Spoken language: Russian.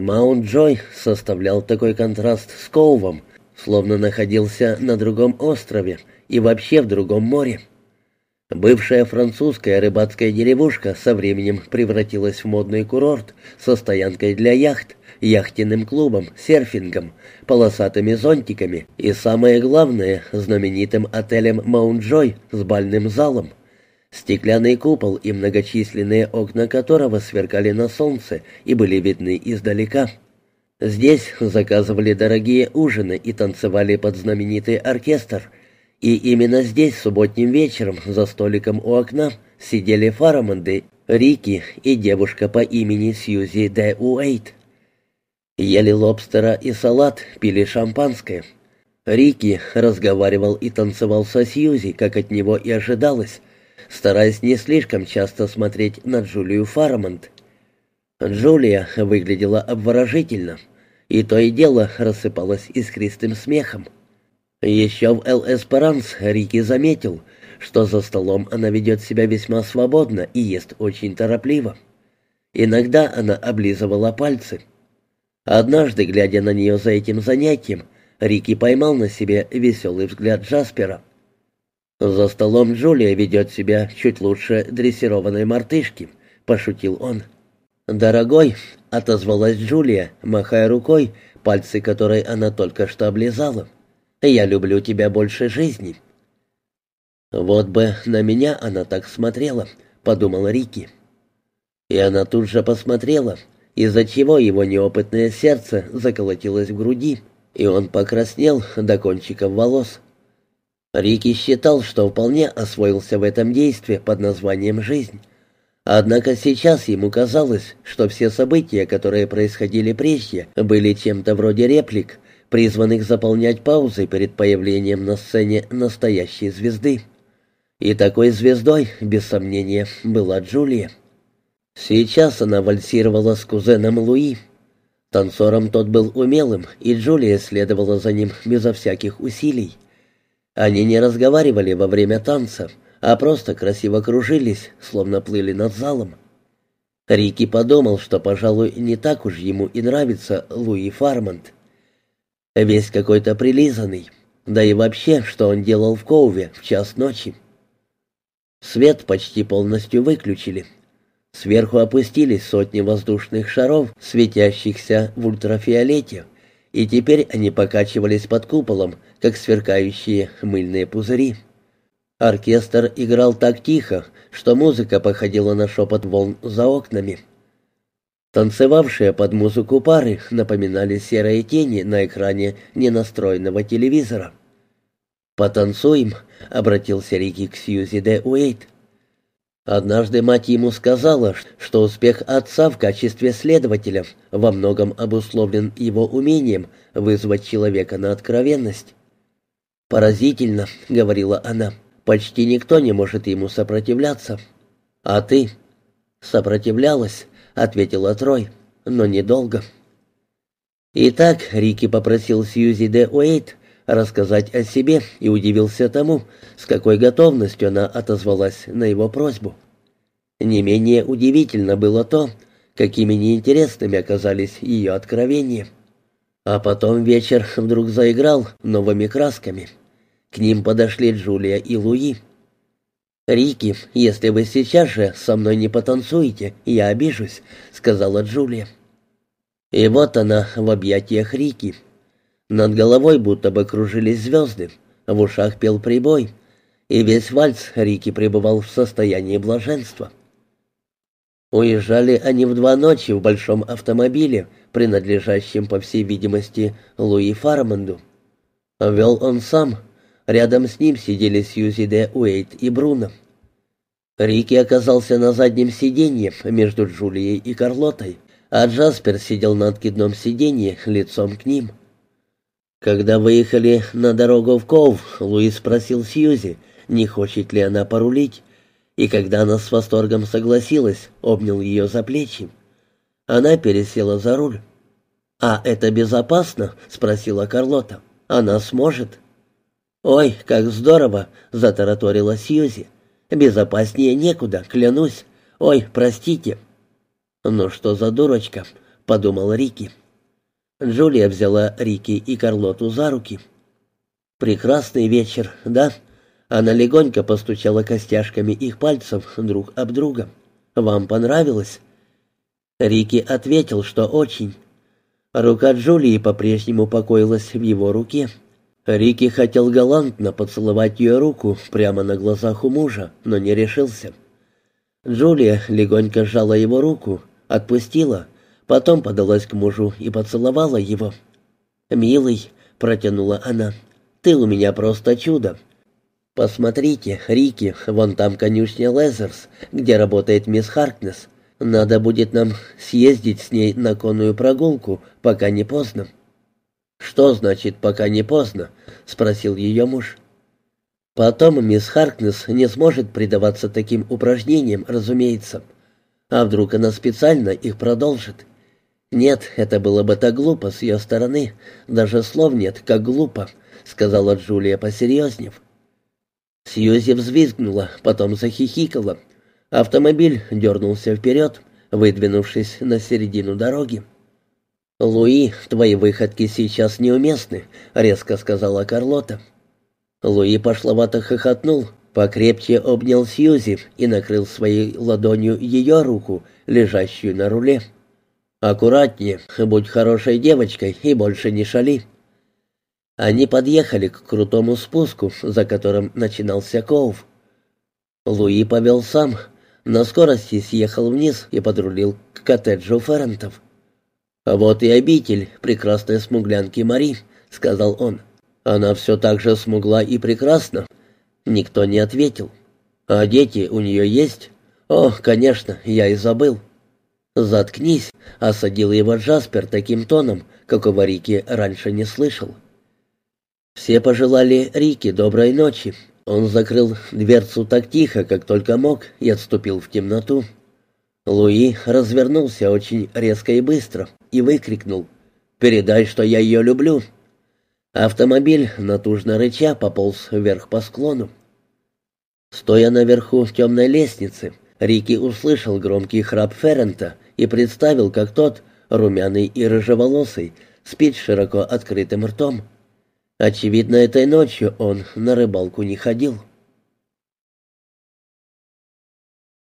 Маунт-Джой составлял такой контраст с Коувом, словно находился на другом острове и вообще в другом море. Бывшая французская рыбацкая деревушка со временем превратилась в модный курорт со стоянкой для яхт, яхтенным клубом, серфингом, полосатыми зонтиками и, самое главное, знаменитым отелем «Маунт-Джой» с бальным залом. Стеклянный купол и многочисленные окна которого сверкали на солнце и были видны издалека. Здесь заказывали дорогие ужины и танцевали под знаменитый оркестр – и именно здесь субботним вечером за столиком у окна сидели Фарамонды, Рики и девушка по имени Сьюзи Д. Уэйт. Ели лобстера и салат, пили шампанское. Рики разговаривал и танцевал со Сьюзи, как от него и ожидалось, стараясь не слишком часто смотреть на Джулию Фарамонт. Джулия выглядела обворожительно, и то и дело рассыпалась искристым смехом. Еще в Эл-Эсперанс Рики заметил, что за столом она ведет себя весьма свободно и ест очень торопливо. Иногда она облизывала пальцы. Однажды, глядя на нее за этим занятием, Рики поймал на себе веселый взгляд Джаспера. «За столом Джулия ведет себя чуть лучше дрессированной мартышки», — пошутил он. «Дорогой», — отозвалась Джулия, махая рукой, пальцы которой она только что облизала. Я люблю тебя больше жизни». «Вот бы на меня она так смотрела», — подумала Рики. И она тут же посмотрела, из-за чего его неопытное сердце заколотилось в груди, и он покраснел до кончиков волос. Рики считал, что вполне освоился в этом действии под названием «жизнь». Однако сейчас ему казалось, что все события, которые происходили прежде, были чем-то вроде реплик, призванных заполнять паузы перед появлением на сцене настоящей звезды. И такой звездой, без сомнения, была Джулия. Сейчас она вальсировала с кузеном Луи. Танцором тот был умелым, и Джулия следовала за ним безо всяких усилий. Они не разговаривали во время танца, а просто красиво кружились, словно плыли над залом. Рики подумал, что, пожалуй, не так уж ему и нравится Луи Фармонт. Весь какой-то прилизанный. Да и вообще, что он делал в Коуве в час ночи. Свет почти полностью выключили. Сверху опустились сотни воздушных шаров, светящихся в ультрафиолете, и теперь они покачивались под куполом, как сверкающие мыльные пузыри. Оркестр играл так тихо, что музыка походила на шепот волн за окнами. Танцевавшие под музыку пары напоминали серые тени на экране ненастроенного телевизора. «Потанцуем», — обратился Рики к Сьюзи де Уэйт. Однажды мать ему сказала, что успех отца в качестве следователя во многом обусловлен его умением вызвать человека на откровенность. «Поразительно», — говорила она, — «почти никто не может ему сопротивляться. А ты?» «Сопротивлялась», ответила Трой, но недолго. Итак, Рики попросил Сьюзи де Уэйт рассказать о себе и удивился тому, с какой готовностью она отозвалась на его просьбу. Не менее удивительно было то, какими неинтересными оказались ее откровения. А потом вечер вдруг заиграл новыми красками. К ним подошли Джулия и Луи. «Рики, если вы сейчас же со мной не потанцуете, я обижусь», — сказала Джулия. И вот она в объятиях Рики. Над головой будто бы кружились звезды, в ушах пел прибой, и весь вальс Рики пребывал в состоянии блаженства. Уезжали они в два ночи в большом автомобиле, принадлежащем, по всей видимости, Луи Фармонду. Вел он сам, Рядом с ним сидели Сьюзи де Уэйт и Бруно. Рики оказался на заднем сиденье между Джулией и Карлотой, а Джаспер сидел на откидном сиденье лицом к ним. Когда выехали на дорогу в Ков, Луис спросил Сьюзи, не хочет ли она порулить, и когда она с восторгом согласилась, обнял ее за плечи. Она пересела за руль. «А это безопасно?» — спросила Карлота. «Она сможет?» «Ой, как здорово!» — затараторила Сьюзи. «Безопаснее некуда, клянусь. Ой, простите». «Ну что за дурочка?» —— подумал Рики. Джулия взяла Рики и Карлоту за руки. «Прекрасный вечер, да?» Она легонько постучала костяшками их пальцев друг об друга. «Вам понравилось?» Рики ответил, что очень. Рука Джулии по-прежнему покоилась в его руке. Рики хотел галантно поцеловать ее руку прямо на глазах у мужа, но не решился. Джулия легонько сжала его руку, отпустила, потом подалась к мужу и поцеловала его. «Милый», — протянула она, — «ты у меня просто чудо». «Посмотрите, Рики, вон там конюшня Лезерс, где работает мисс Харкнес. Надо будет нам съездить с ней на конную прогулку, пока не поздно». «Что значит «пока не поздно»?» — спросил ее муж. «Потом мисс Харкнес не сможет предаваться таким упражнениям, разумеется. А вдруг она специально их продолжит?» «Нет, это было бы так глупо с ее стороны. Даже слов нет, как глупо», — сказала Джулия, посерьезнев. Сьюзи взвизгнула, потом захихикала. Автомобиль дернулся вперед, выдвинувшись на середину дороги. «Луи, твои выходки сейчас неуместны», — резко сказала Карлота. Луи пошловато хохотнул, покрепче обнял Сьюзи и накрыл своей ладонью ее руку, лежащую на руле. «Аккуратнее, будь хорошей девочкой и больше не шали». Они подъехали к крутому спуску, за которым начинался Коув. Луи повел сам, на скорости съехал вниз и подрулил к коттеджу Феррентов. «А вот и обитель прекрасной смуглянки Мари», — сказал он. «Она все так же смугла и прекрасна». Никто не ответил. «А дети у нее есть?» «О, конечно, я и забыл». «Заткнись», — осадил его Джаспер таким тоном, какого Рики раньше не слышал. Все пожелали Рике доброй ночи. Он закрыл дверцу так тихо, как только мог, и отступил в темноту. Луи развернулся очень резко и быстро и выкрикнул «Передай, что я ее люблю!» Автомобиль, натужно рыча, пополз вверх по склону. Стоя наверху в темной лестнице, Рики услышал громкий храп Феррента и представил, как тот, румяный и рыжеволосый, спит широко открытым ртом. Очевидно, этой ночью он на рыбалку не ходил.